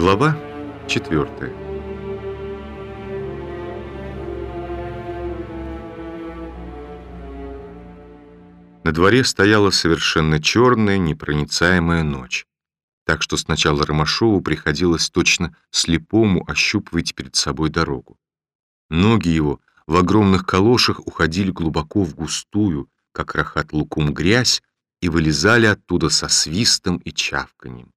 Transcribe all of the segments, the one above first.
Глава четвертая. На дворе стояла совершенно черная, непроницаемая ночь, так что сначала Ромашову приходилось точно слепому ощупывать перед собой дорогу. Ноги его в огромных калошах уходили глубоко в густую, как рахат лукум, грязь и вылезали оттуда со свистом и чавканьем.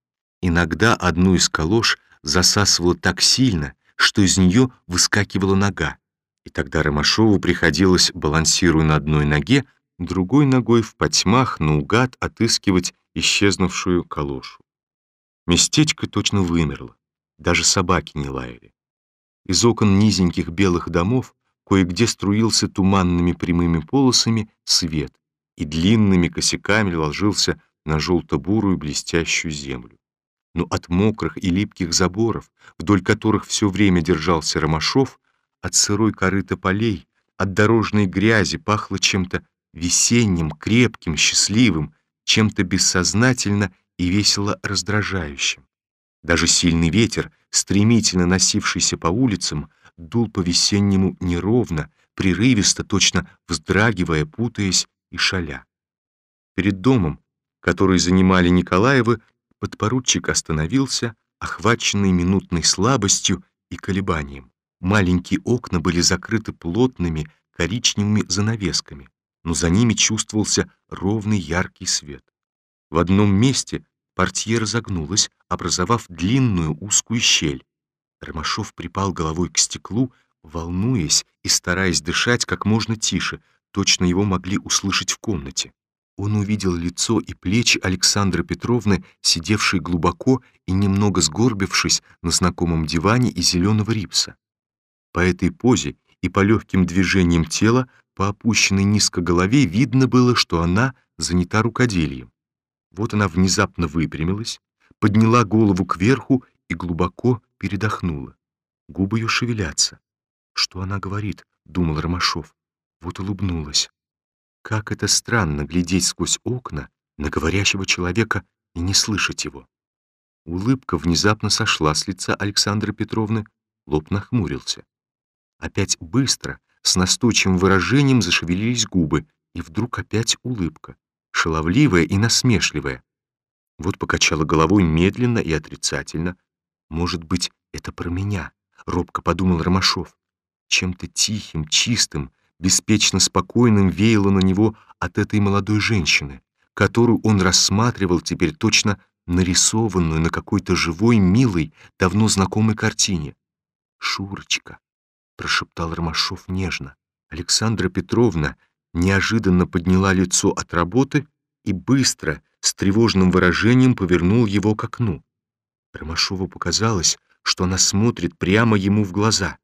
Иногда одну из калош засасывало так сильно, что из нее выскакивала нога, и тогда Ромашову приходилось, балансируя на одной ноге, другой ногой в потьмах наугад отыскивать исчезнувшую калошу. Местечко точно вымерло, даже собаки не лаяли. Из окон низеньких белых домов кое-где струился туманными прямыми полосами свет и длинными косяками ложился на желто-бурую блестящую землю. Но от мокрых и липких заборов, вдоль которых все время держался Ромашов, от сырой коры полей, от дорожной грязи пахло чем-то весенним, крепким, счастливым, чем-то бессознательно и весело раздражающим. Даже сильный ветер, стремительно носившийся по улицам, дул по-весеннему неровно, прерывисто, точно вздрагивая, путаясь и шаля. Перед домом, который занимали Николаевы, подпоручик остановился, охваченный минутной слабостью и колебанием. Маленькие окна были закрыты плотными коричневыми занавесками, но за ними чувствовался ровный яркий свет. В одном месте портье разогнулась, образовав длинную узкую щель. Ромашов припал головой к стеклу, волнуясь и стараясь дышать как можно тише, точно его могли услышать в комнате он увидел лицо и плечи Александры Петровны, сидевшей глубоко и немного сгорбившись на знакомом диване из зеленого рипса. По этой позе и по легким движениям тела, по опущенной низко голове, видно было, что она занята рукоделием. Вот она внезапно выпрямилась, подняла голову кверху и глубоко передохнула. Губы ее шевелятся. «Что она говорит?» — думал Ромашов. Вот улыбнулась. Как это странно глядеть сквозь окна на говорящего человека и не слышать его. Улыбка внезапно сошла с лица Александры Петровны, лоб нахмурился. Опять быстро, с настойчивым выражением зашевелились губы, и вдруг опять улыбка, шаловливая и насмешливая. Вот покачала головой медленно и отрицательно. «Может быть, это про меня?» — робко подумал Ромашов. Чем-то тихим, чистым, беспечно спокойным веяло на него от этой молодой женщины, которую он рассматривал теперь точно нарисованную на какой-то живой, милой, давно знакомой картине. «Шурочка», — прошептал Ромашов нежно. Александра Петровна неожиданно подняла лицо от работы и быстро, с тревожным выражением повернул его к окну. Ромашову показалось, что она смотрит прямо ему в глаза.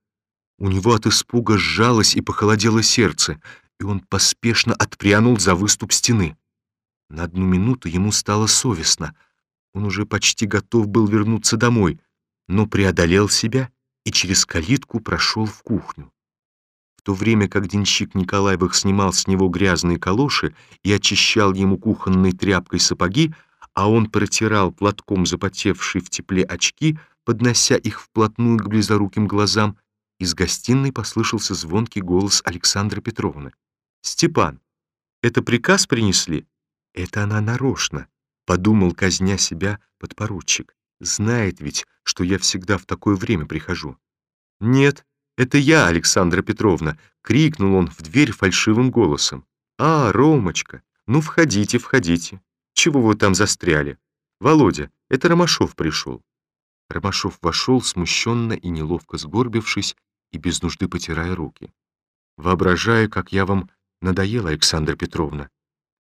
У него от испуга сжалось и похолодело сердце, и он поспешно отпрянул за выступ стены. На одну минуту ему стало совестно. Он уже почти готов был вернуться домой, но преодолел себя и через калитку прошел в кухню. В то время как денщик Николаевых снимал с него грязные калоши и очищал ему кухонной тряпкой сапоги, а он протирал платком запотевшие в тепле очки, поднося их вплотную к близоруким глазам, из гостиной послышался звонкий голос Александры Петровны. «Степан, это приказ принесли?» «Это она нарочно», — подумал, казня себя подпоручик. «Знает ведь, что я всегда в такое время прихожу». «Нет, это я, Александра Петровна», — крикнул он в дверь фальшивым голосом. «А, Ромочка, ну входите, входите. Чего вы там застряли? Володя, это Ромашов пришел». Ромашов вошел, смущенно и неловко сгорбившись, и без нужды потирая руки. «Воображаю, как я вам надоела, Александра Петровна».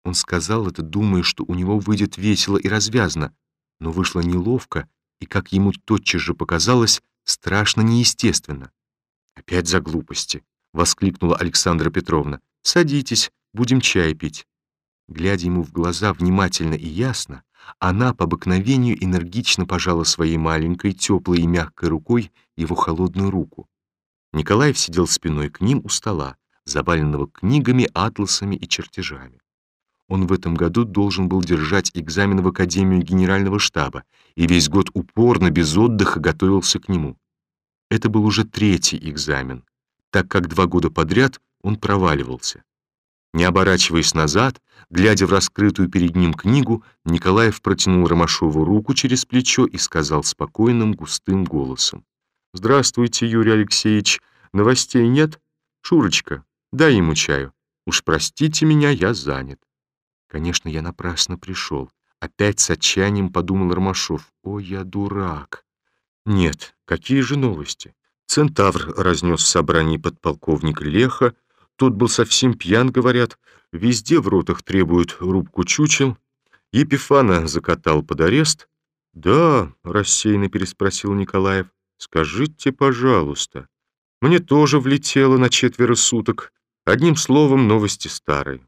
Он сказал это, думая, что у него выйдет весело и развязно, но вышло неловко и, как ему тотчас же показалось, страшно неестественно. «Опять за глупости!» — воскликнула Александра Петровна. «Садитесь, будем чай пить». Глядя ему в глаза внимательно и ясно, она по обыкновению энергично пожала своей маленькой, теплой и мягкой рукой его холодную руку. Николаев сидел спиной к ним у стола, заваленного книгами, атласами и чертежами. Он в этом году должен был держать экзамен в Академию Генерального штаба и весь год упорно, без отдыха готовился к нему. Это был уже третий экзамен, так как два года подряд он проваливался. Не оборачиваясь назад, глядя в раскрытую перед ним книгу, Николаев протянул Ромашову руку через плечо и сказал спокойным, густым голосом. «Здравствуйте, Юрий Алексеевич. Новостей нет? Шурочка, дай ему чаю. Уж простите меня, я занят». Конечно, я напрасно пришел. Опять с отчаянием подумал Ромашов. «О, я дурак!» «Нет, какие же новости?» Центавр разнес в собрании подполковник Леха, тот был совсем пьян, говорят. Везде в ротах требуют рубку чучел. Епифана закатал под арест. «Да», — рассеянно переспросил Николаев, — «скажите, пожалуйста, мне тоже влетело на четверо суток. Одним словом, новости старые».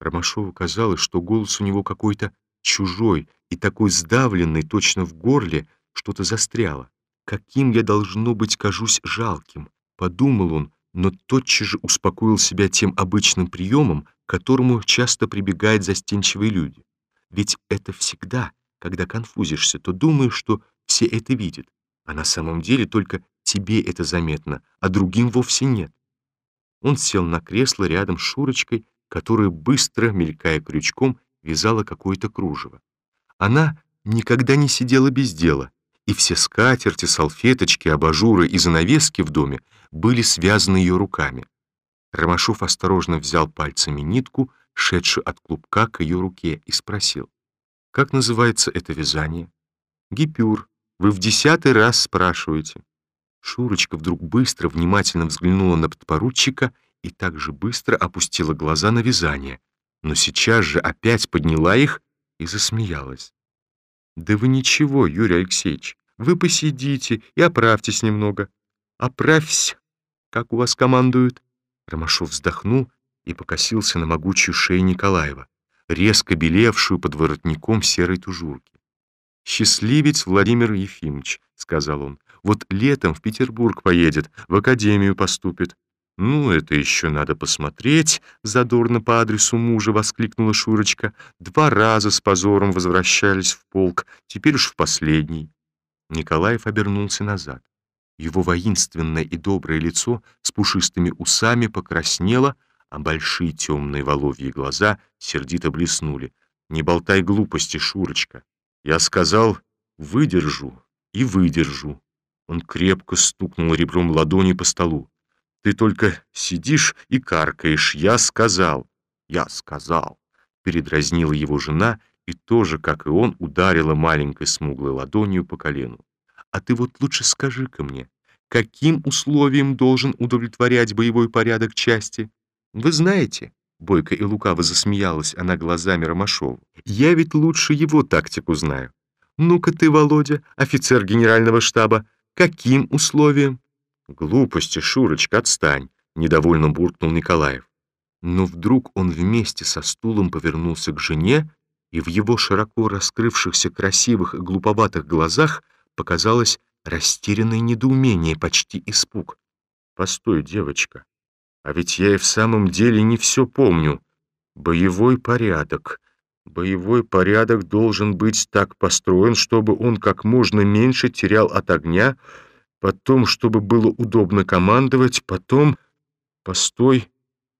Ромашову казалось, что голос у него какой-то чужой и такой сдавленный, точно в горле, что-то застряло. «Каким я, должно быть, кажусь жалким», — подумал он, но тотчас же успокоил себя тем обычным приемом, к которому часто прибегают застенчивые люди. Ведь это всегда, когда конфузишься, то думаешь, что все это видят, а на самом деле только тебе это заметно, а другим вовсе нет. Он сел на кресло рядом с Шурочкой, которая, быстро, мелькая крючком, вязала какое-то кружево. Она никогда не сидела без дела, и все скатерти, салфеточки, абажуры и занавески в доме были связаны ее руками. Ромашов осторожно взял пальцами нитку, шедшую от клубка к ее руке, и спросил, «Как называется это вязание?» «Гипюр. Вы в десятый раз спрашиваете». Шурочка вдруг быстро, внимательно взглянула на подпоручика и также быстро опустила глаза на вязание, но сейчас же опять подняла их и засмеялась. «Да вы ничего, Юрий Алексеевич, вы посидите и оправьтесь немного. Оправься, как у вас командуют». Ромашов вздохнул и покосился на могучую шею Николаева, резко белевшую под воротником серой тужурки. «Счастливец Владимир Ефимович», — сказал он, — «вот летом в Петербург поедет, в академию поступит. «Ну, это еще надо посмотреть», — задорно по адресу мужа воскликнула Шурочка. «Два раза с позором возвращались в полк, теперь уж в последний». Николаев обернулся назад. Его воинственное и доброе лицо с пушистыми усами покраснело, а большие темные воловьи глаза сердито блеснули. «Не болтай глупости, Шурочка. Я сказал, выдержу и выдержу». Он крепко стукнул ребром ладони по столу. Ты только сидишь и каркаешь. Я сказал. Я сказал. Передразнила его жена и тоже, как и он, ударила маленькой смуглой ладонью по колену. А ты вот лучше скажи-ка мне, каким условием должен удовлетворять боевой порядок части? Вы знаете, Бойко и лукаво засмеялась она глазами Ромашова. «Я ведь лучше его тактику знаю. Ну-ка ты, Володя, офицер генерального штаба, каким условием?» «Глупости, Шурочка, отстань!» — недовольно буркнул Николаев. Но вдруг он вместе со стулом повернулся к жене, и в его широко раскрывшихся красивых и глуповатых глазах показалось растерянное недоумение, почти испуг. «Постой, девочка, а ведь я и в самом деле не все помню. Боевой порядок. Боевой порядок должен быть так построен, чтобы он как можно меньше терял от огня, потом, чтобы было удобно командовать, потом... Постой,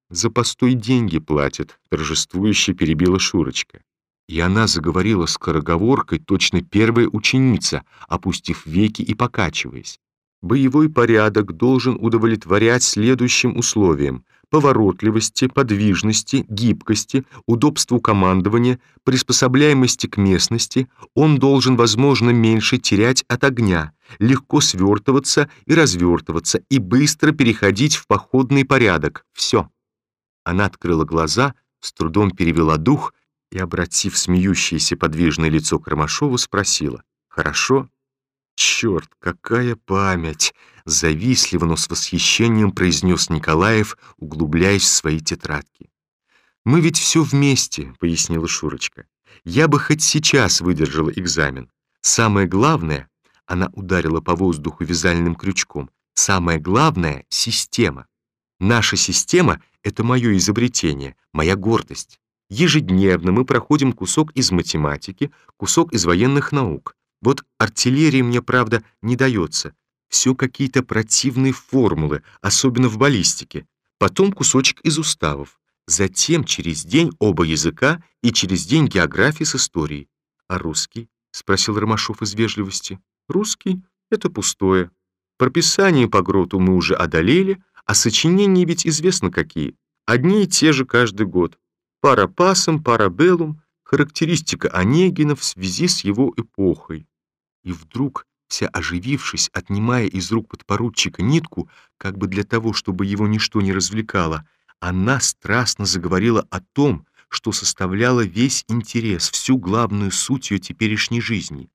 за постой деньги платят, торжествующе перебила Шурочка. И она заговорила скороговоркой, точно первая ученица, опустив веки и покачиваясь. Боевой порядок должен удовлетворять следующим условиям — поворотливости, подвижности, гибкости, удобству командования, приспособляемости к местности, он должен, возможно, меньше терять от огня, легко свертываться и развертываться и быстро переходить в походный порядок. Все. Она открыла глаза, с трудом перевела дух и, обратив смеющееся подвижное лицо к Ромашову, спросила «Хорошо?» «Черт, какая память!» — завистливо, но с восхищением произнес Николаев, углубляясь в свои тетрадки. «Мы ведь все вместе», — пояснила Шурочка. «Я бы хоть сейчас выдержала экзамен. Самое главное...» — она ударила по воздуху вязальным крючком. «Самое главное — система. Наша система — это мое изобретение, моя гордость. Ежедневно мы проходим кусок из математики, кусок из военных наук. Вот артиллерии мне, правда, не дается. Все какие-то противные формулы, особенно в баллистике. Потом кусочек из уставов. Затем через день оба языка и через день географии с историей. А русский? — спросил Ромашов из вежливости. Русский — это пустое. Прописание по гроту мы уже одолели, а сочинения ведь известно какие. Одни и те же каждый год. Парапасом, парабеллум, характеристика Онегина в связи с его эпохой. И вдруг, вся оживившись, отнимая из рук подпоручика нитку, как бы для того, чтобы его ничто не развлекало, она страстно заговорила о том, что составляло весь интерес, всю главную суть ее теперешней жизни.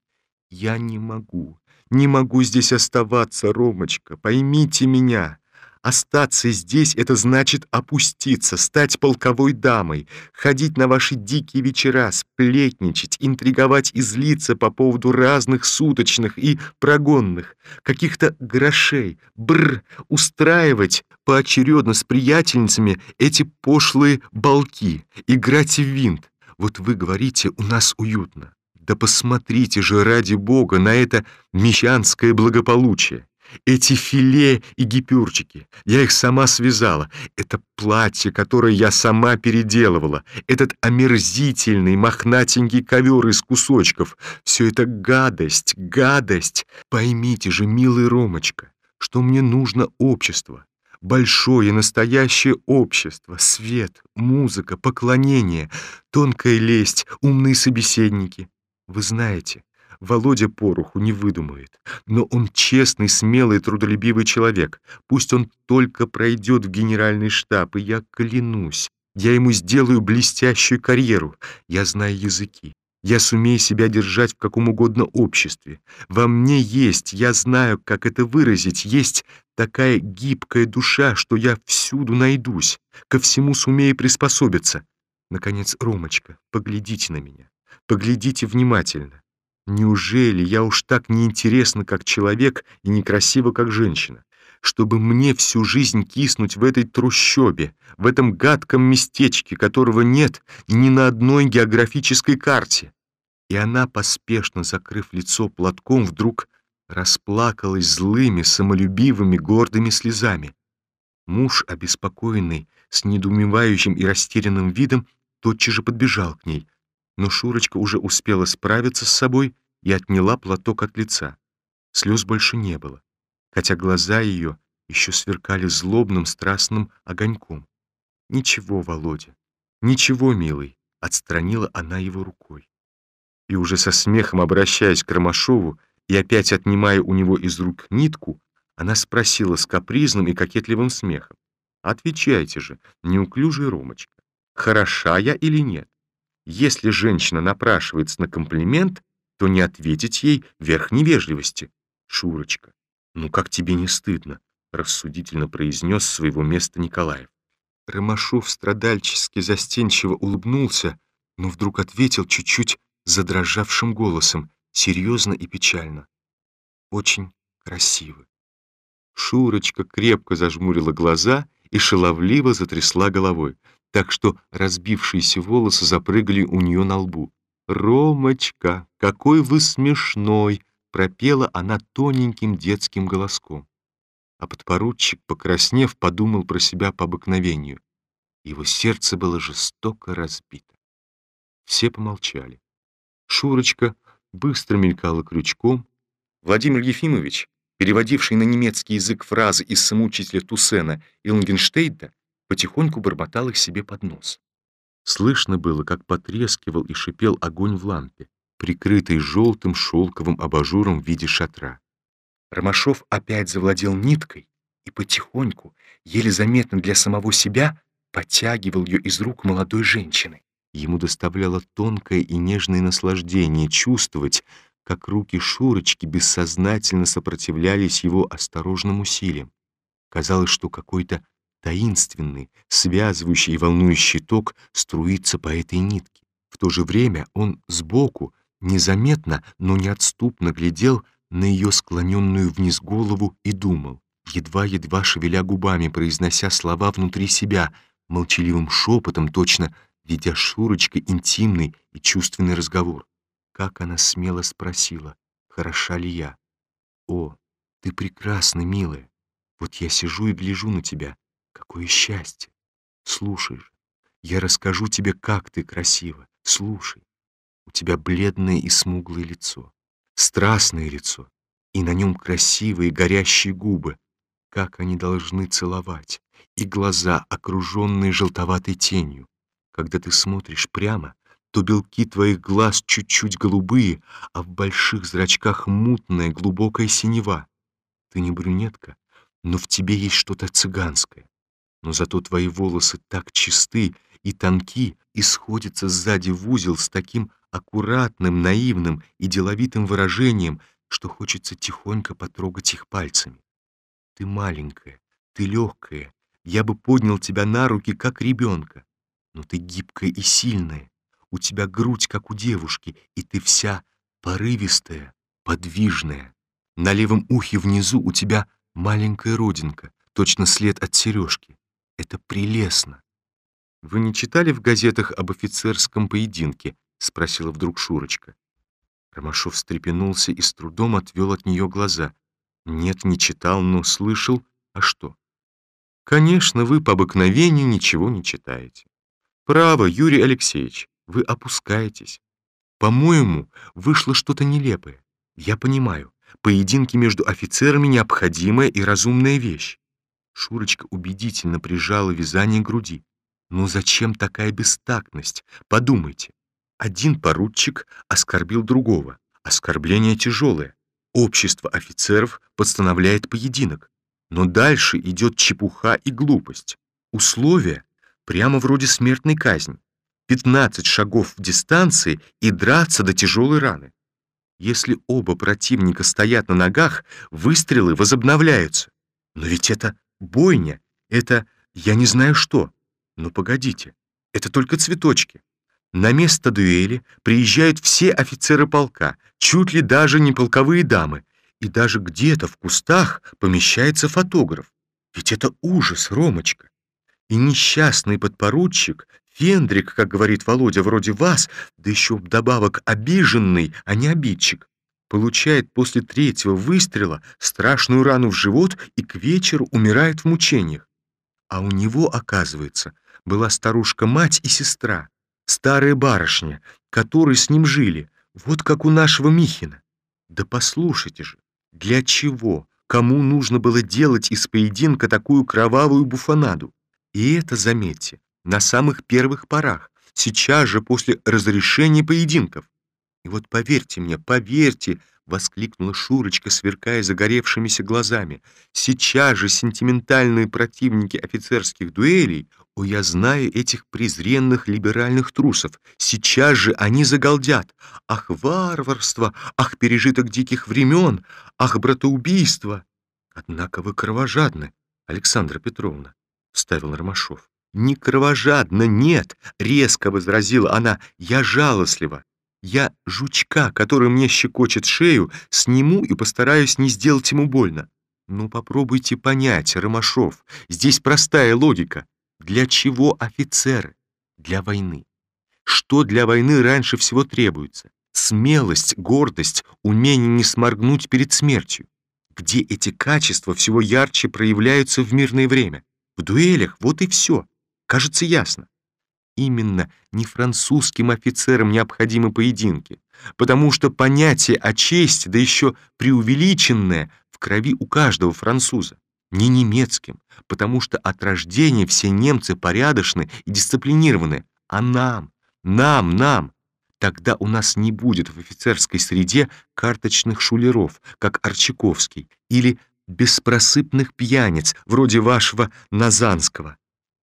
«Я не могу, не могу здесь оставаться, Ромочка, поймите меня. Остаться здесь — это значит опуститься, стать полковой дамой, ходить на ваши дикие вечера, сплетничать, интриговать и злиться по поводу разных суточных и прогонных, каких-то грошей, бр, устраивать поочередно с приятельницами эти пошлые балки, играть в винт. Вот вы говорите, у нас уютно. Да посмотрите же ради бога на это мещанское благополучие. Эти филе и гипюрчики, я их сама связала. Это платье, которое я сама переделывала. Этот омерзительный мохнатенький ковер из кусочков. Все это гадость, гадость. Поймите же, милый Ромочка, что мне нужно общество. Большое настоящее общество, свет, музыка, поклонение, тонкая лесть, умные собеседники. Вы знаете, Володя пороху не выдумает. Но он честный, смелый, трудолюбивый человек. Пусть он только пройдет в генеральный штаб, и я клянусь, я ему сделаю блестящую карьеру. Я знаю языки. Я сумею себя держать в каком угодно обществе. Во мне есть, я знаю, как это выразить, есть такая гибкая душа, что я всюду найдусь, ко всему сумею приспособиться. Наконец, Ромочка, поглядите на меня, поглядите внимательно. Неужели я уж так неинтересна, как человек, и некрасива, как женщина? Чтобы мне всю жизнь киснуть в этой трущобе, в этом гадком местечке, которого нет ни на одной географической карте. И она, поспешно закрыв лицо платком, вдруг расплакалась злыми, самолюбивыми, гордыми слезами. Муж, обеспокоенный, с недоумевающим и растерянным видом, тотчас же подбежал к ней, но Шурочка уже успела справиться с собой и отняла платок от лица. Слез больше не было, хотя глаза ее еще сверкали злобным страстным огоньком. «Ничего, Володя, ничего, милый», — отстранила она его рукой. И уже со смехом обращаясь к Ромашову и опять отнимая у него из рук нитку, она спросила с капризным и кокетливым смехом. «Отвечайте же, неуклюжий Ромочка, хороша я или нет?» Если женщина напрашивается на комплимент, то не ответить ей верх невежливости. Шурочка, ну как тебе не стыдно? рассудительно произнес своего места Николаев. Ромашов страдальчески застенчиво улыбнулся, но вдруг ответил чуть-чуть задрожавшим голосом, серьезно и печально. «Очень красиво». Шурочка крепко зажмурила глаза и шаловливо затрясла головой так что разбившиеся волосы запрыгали у нее на лбу. «Ромочка, какой вы смешной!» — пропела она тоненьким детским голоском. А подпоручик, покраснев, подумал про себя по обыкновению. Его сердце было жестоко разбито. Все помолчали. Шурочка быстро мелькала крючком. Владимир Ефимович, переводивший на немецкий язык фразы из самоучителя Туссена и Лангенштейда, потихоньку бормотал их себе под нос. Слышно было, как потрескивал и шипел огонь в лампе, прикрытый желтым шелковым абажуром в виде шатра. Ромашов опять завладел ниткой и потихоньку, еле заметно для самого себя, подтягивал ее из рук молодой женщины. Ему доставляло тонкое и нежное наслаждение чувствовать, как руки Шурочки бессознательно сопротивлялись его осторожным усилиям. Казалось, что какой-то таинственный, связывающий и волнующий ток струится по этой нитке. В то же время он сбоку, незаметно, но неотступно глядел на ее склоненную вниз голову и думал, едва-едва шевеля губами, произнося слова внутри себя, молчаливым шепотом, точно ведя Шурочкой интимный и чувственный разговор. Как она смело спросила, хороша ли я. «О, ты прекрасна, милая. Вот я сижу и гляжу на тебя. Какое счастье! Слушай же, я расскажу тебе, как ты красива. Слушай. У тебя бледное и смуглое лицо, страстное лицо, и на нем красивые горящие губы. Как они должны целовать, и глаза, окруженные желтоватой тенью. Когда ты смотришь прямо, то белки твоих глаз чуть-чуть голубые, а в больших зрачках мутная глубокая синева. Ты не брюнетка, но в тебе есть что-то цыганское. Но зато твои волосы так чисты и тонки и сходятся сзади в узел с таким аккуратным, наивным и деловитым выражением, что хочется тихонько потрогать их пальцами. Ты маленькая, ты легкая, я бы поднял тебя на руки, как ребенка. Но ты гибкая и сильная, у тебя грудь, как у девушки, и ты вся порывистая, подвижная. На левом ухе внизу у тебя маленькая родинка, точно след от сережки. Это прелестно. «Вы не читали в газетах об офицерском поединке?» — спросила вдруг Шурочка. Ромашов встрепенулся и с трудом отвел от нее глаза. «Нет, не читал, но слышал. А что?» «Конечно, вы по обыкновению ничего не читаете. Право, Юрий Алексеевич, вы опускаетесь. По-моему, вышло что-то нелепое. Я понимаю, поединки между офицерами необходимая и разумная вещь. Шурочка убедительно прижала вязание к груди. «Ну зачем такая бестактность? Подумайте. Один поручик оскорбил другого. Оскорбление тяжелое. Общество офицеров постановляет поединок. Но дальше идет чепуха и глупость. Условия прямо вроде смертной казни. 15 шагов в дистанции и драться до тяжелой раны. Если оба противника стоят на ногах, выстрелы возобновляются. Но ведь это бойня, это я не знаю что. Но погодите, это только цветочки. На место дуэли приезжают все офицеры полка, чуть ли даже не полковые дамы, и даже где-то в кустах помещается фотограф. Ведь это ужас, Ромочка. И несчастный подпоручик, Фендрик, как говорит Володя, вроде вас, да еще вдобавок обиженный, а не обидчик, получает после третьего выстрела страшную рану в живот и к вечеру умирает в мучениях. А у него, оказывается, была старушка-мать и сестра, старая барышня, которые с ним жили, вот как у нашего Михина. Да послушайте же, для чего, кому нужно было делать из поединка такую кровавую буфанаду? И это, заметьте, на самых первых порах, сейчас же после разрешения поединков. И вот поверьте мне, поверьте, — воскликнула Шурочка, сверкая загоревшимися глазами. «Сейчас же сентиментальные противники офицерских дуэлей, о, я знаю этих презренных либеральных трусов, сейчас же они загалдят. Ах, варварство! Ах, пережиток диких времен! Ах, братоубийство!» «Однако вы кровожадны, Александра Петровна», — вставил Ромашов. «Не кровожадно, нет!» — резко возразила она. «Я жалостлива. Я жучка, который мне щекочет шею, сниму и постараюсь не сделать ему больно. Ну, попробуйте понять, Ромашов, здесь простая логика. Для чего офицеры? Для войны. Что для войны раньше всего требуется? Смелость, гордость, умение не сморгнуть перед смертью. Где эти качества всего ярче проявляются в мирное время? В дуэлях, вот и все. Кажется ясно именно не французским офицерам необходимы поединки, потому что понятие о чести, да еще преувеличенное, в крови у каждого француза, не немецким, потому что от рождения все немцы порядочны и дисциплинированы, а нам, нам, нам, тогда у нас не будет в офицерской среде карточных шулеров, как Арчаковский, или беспросыпных пьяниц, вроде вашего Назанского.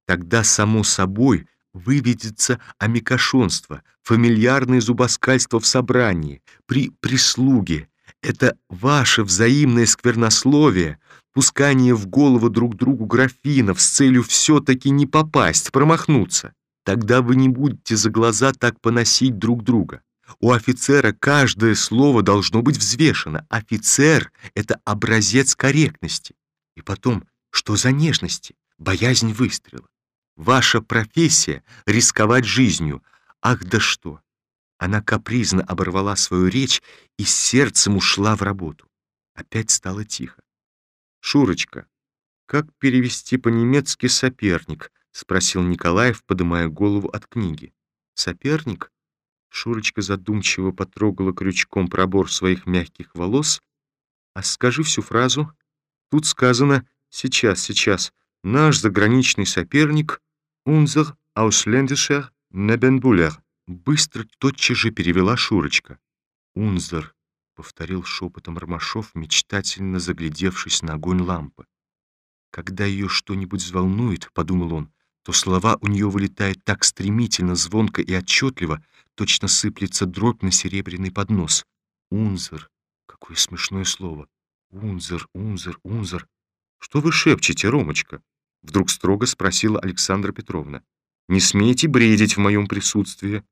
Тогда, само собой, выведется амикошонство, фамильярное зубоскальство в собрании, при прислуге. Это ваше взаимное сквернословие, пускание в голову друг другу графинов с целью все-таки не попасть, промахнуться. Тогда вы не будете за глаза так поносить друг друга. У офицера каждое слово должно быть взвешено. Офицер — это образец корректности. И потом, что за нежности? Боязнь выстрела. Ваша профессия — рисковать жизнью. Ах, да что!» Она капризно оборвала свою речь и сердцем ушла в работу. Опять стало тихо. «Шурочка, как перевести по-немецки «соперник»?» — спросил Николаев, поднимая голову от книги. «Соперник?» Шурочка задумчиво потрогала крючком пробор своих мягких волос. «А скажи всю фразу. Тут сказано «сейчас, сейчас». Наш заграничный соперник — «Unser ausländischer Nebenbuhler». Быстро тотчас же перевела Шурочка. «Унзер», — повторил шепотом Ромашов, мечтательно заглядевшись на огонь лампы. «Когда ее что-нибудь взволнует, — подумал он, — то слова у нее вылетают так стремительно, звонко и отчетливо, точно сыплется дробь на серебряный поднос. Унзер. Какое смешное слово. Унзер, унзер, унзер. Что вы шепчете, Ромочка? Вдруг строго спросила Александра Петровна. Не смейте бредить в моем присутствии.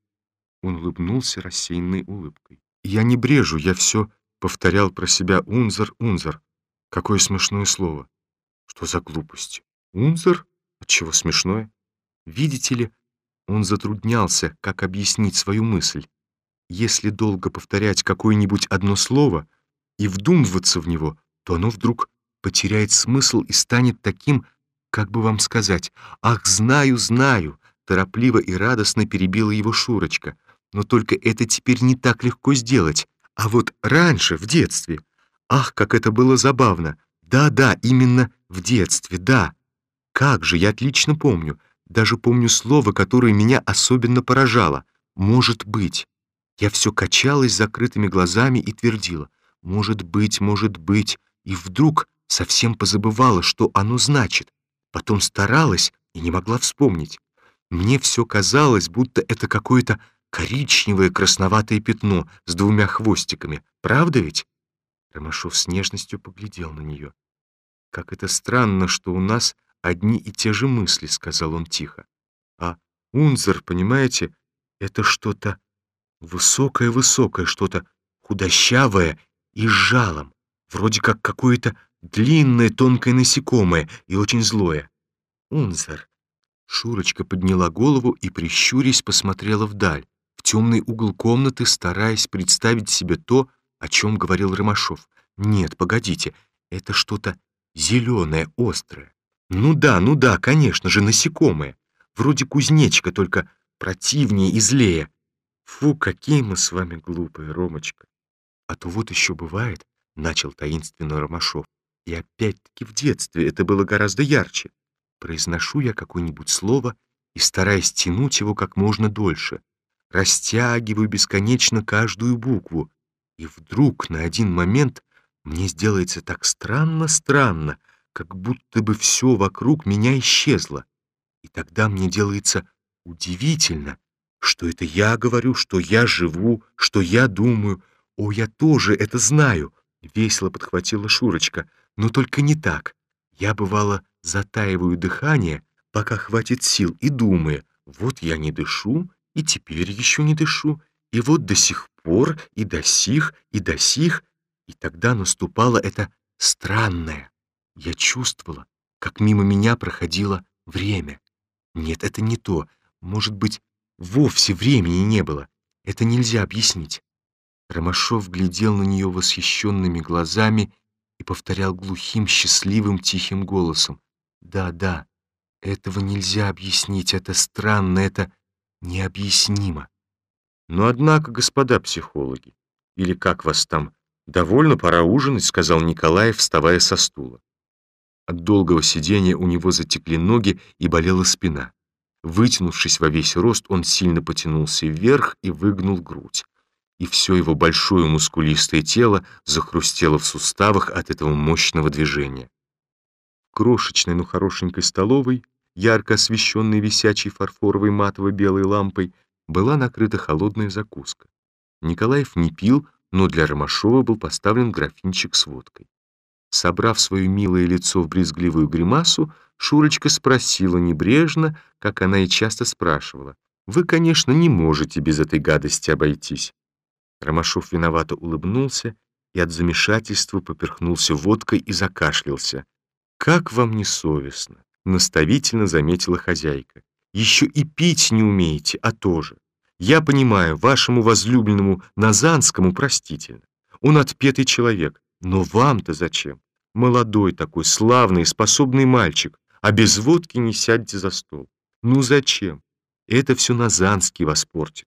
Он улыбнулся рассеянной улыбкой. Я не брежу, я все повторял про себя унзер, унзер. Какое смешное слово. Что за глупость? Унзер? Отчего смешное? Видите ли, он затруднялся, как объяснить свою мысль. Если долго повторять какое-нибудь одно слово и вдумываться в него, то оно вдруг потеряет смысл и станет таким, как бы вам сказать, «Ах, знаю, знаю!» Торопливо и радостно перебила его Шурочка. Но только это теперь не так легко сделать. А вот раньше, в детстве, ах, как это было забавно! Да-да, именно в детстве, да. Как же, я отлично помню. Даже помню слово, которое меня особенно поражало. «Может быть». Я все качалась закрытыми глазами и твердила. «Может быть, может быть». И вдруг совсем позабывала, что оно значит. Потом старалась и не могла вспомнить. Мне все казалось, будто это какое-то коричневое красноватое пятно с двумя хвостиками. Правда ведь? Ромашов с нежностью поглядел на нее. Как это странно, что у нас одни и те же мысли», — сказал он тихо. «А Унзер, понимаете, это что-то высокое-высокое, что-то худощавое и с жалом, вроде как какое-то длинное тонкое насекомое и очень злое. Унзер». Шурочка подняла голову и, прищурясь, посмотрела вдаль, в темный угол комнаты, стараясь представить себе то, о чем говорил Ромашов. «Нет, погодите, это что-то зеленое, острое. Ну да, ну да, конечно же, насекомые. Вроде кузнечка, только противнее и злее. Фу, какие мы с вами глупые, Ромочка. А то вот еще бывает, — начал таинственно Ромашов, и опять-таки в детстве это было гораздо ярче. Произношу я какое-нибудь слово и стараясь тянуть его как можно дольше. Растягиваю бесконечно каждую букву. И вдруг на один момент мне сделается так странно-странно, как будто бы все вокруг меня исчезло. И тогда мне делается удивительно, что это я говорю, что я живу, что я думаю. О, я тоже это знаю, — весело подхватила Шурочка, но только не так. Я, бывало, затаиваю дыхание, пока хватит сил, и думаю, вот я не дышу, и теперь еще не дышу, и вот до сих пор, и до сих, и до сих, и тогда наступало это странное, я чувствовала, как мимо меня проходило время. Нет, это не то. Может быть, вовсе времени не было. Это нельзя объяснить. Ромашов глядел на нее восхищенными глазами и повторял глухим, счастливым, тихим голосом. «Да, да, этого нельзя объяснить, это странно, это необъяснимо». «Но однако, господа психологи, или как вас там, довольно пора ужинать», — сказал Николай, вставая со стула. От долгого сидения у него затекли ноги и болела спина. Вытянувшись во весь рост, он сильно потянулся вверх и выгнул грудь. И все его большое мускулистое тело захрустело в суставах от этого мощного движения. В крошечной, но хорошенькой столовой, ярко освещенной висячей фарфоровой матово-белой лампой, была накрыта холодная закуска. Николаев не пил, но для Ромашова был поставлен графинчик с водкой. Собрав свое милое лицо в брезгливую гримасу, Шурочка спросила небрежно, как она и часто спрашивала. «Вы, конечно, не можете без этой гадости обойтись». Ромашов виновато улыбнулся и от замешательства поперхнулся водкой и закашлялся. «Как вам не совестно? наставительно заметила хозяйка. «Еще и пить не умеете, а тоже. Я понимаю, вашему возлюбленному Назанскому простительно. Он отпетый человек. Но вам-то зачем? Молодой такой, славный, способный мальчик, а без водки не сядьте за стол. Ну зачем? Это все Назанский вас портит.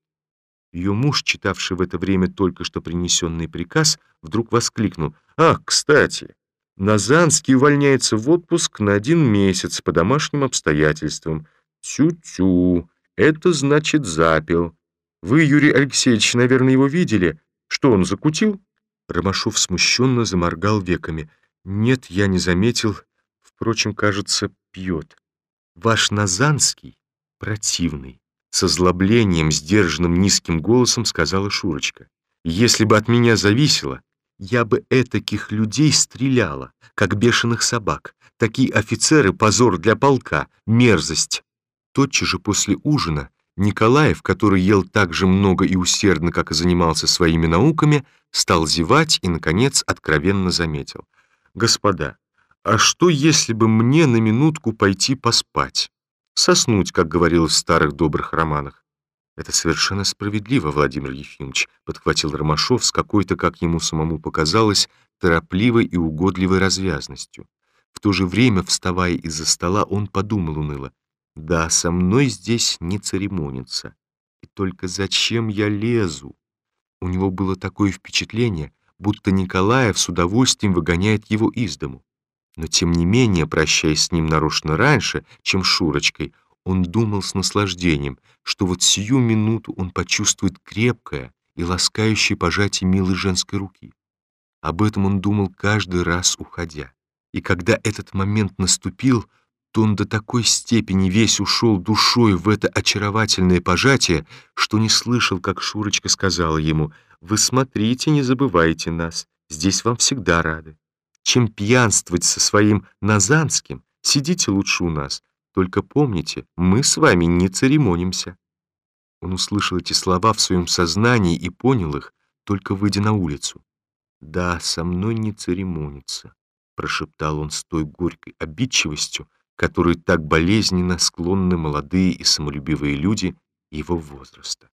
Ее муж, читавший в это время только что принесенный приказ, вдруг воскликнул. «Ах, кстати, Назанский увольняется в отпуск на один месяц по домашним обстоятельствам. Тю-тю, это значит запил. Вы, Юрий Алексеевич, наверное, его видели. Что, он закутил?» Ромашов смущенно заморгал веками. «Нет, я не заметил. Впрочем, кажется, пьет. Ваш Назанский противный». С озлоблением, сдержанным низким голосом сказала Шурочка. «Если бы от меня зависело, я бы этаких людей стреляла, как бешеных собак. Такие офицеры — позор для полка, мерзость». Тотчас же после ужина Николаев, который ел так же много и усердно, как и занимался своими науками, стал зевать и, наконец, откровенно заметил. «Господа, а что, если бы мне на минутку пойти поспать?» Соснуть, как говорилось в старых добрых романах. Это совершенно справедливо, Владимир Ефимович, подхватил Ромашов с какой-то, как ему самому показалось, торопливой и угодливой развязностью. В то же время, вставая из-за стола, он подумал уныло. «Да, со мной здесь не церемонится. И только зачем я лезу?» У него было такое впечатление, будто Николаев с удовольствием выгоняет его из дому. Но тем не менее, прощаясь с ним нарочно раньше, чем Шурочкой, он думал с наслаждением, что вот сию минуту он почувствует крепкое и ласкающее пожатие милой женской руки. Об этом он думал каждый раз, уходя. И когда этот момент наступил, то он до такой степени весь ушел душой в это очаровательное пожатие, что не слышал, как Шурочка сказала ему, «Вы смотрите, не забывайте нас, здесь вам всегда рады» чем пьянствовать со своим Назанским, сидите лучше у нас. Только помните, мы с вами не церемонимся». Он услышал эти слова в своем сознании и понял их, только выйдя на улицу. «Да, со мной не церемонится», — прошептал он с той горькой обидчивостью, которой так болезненно склонны молодые и самолюбивые люди его возраста.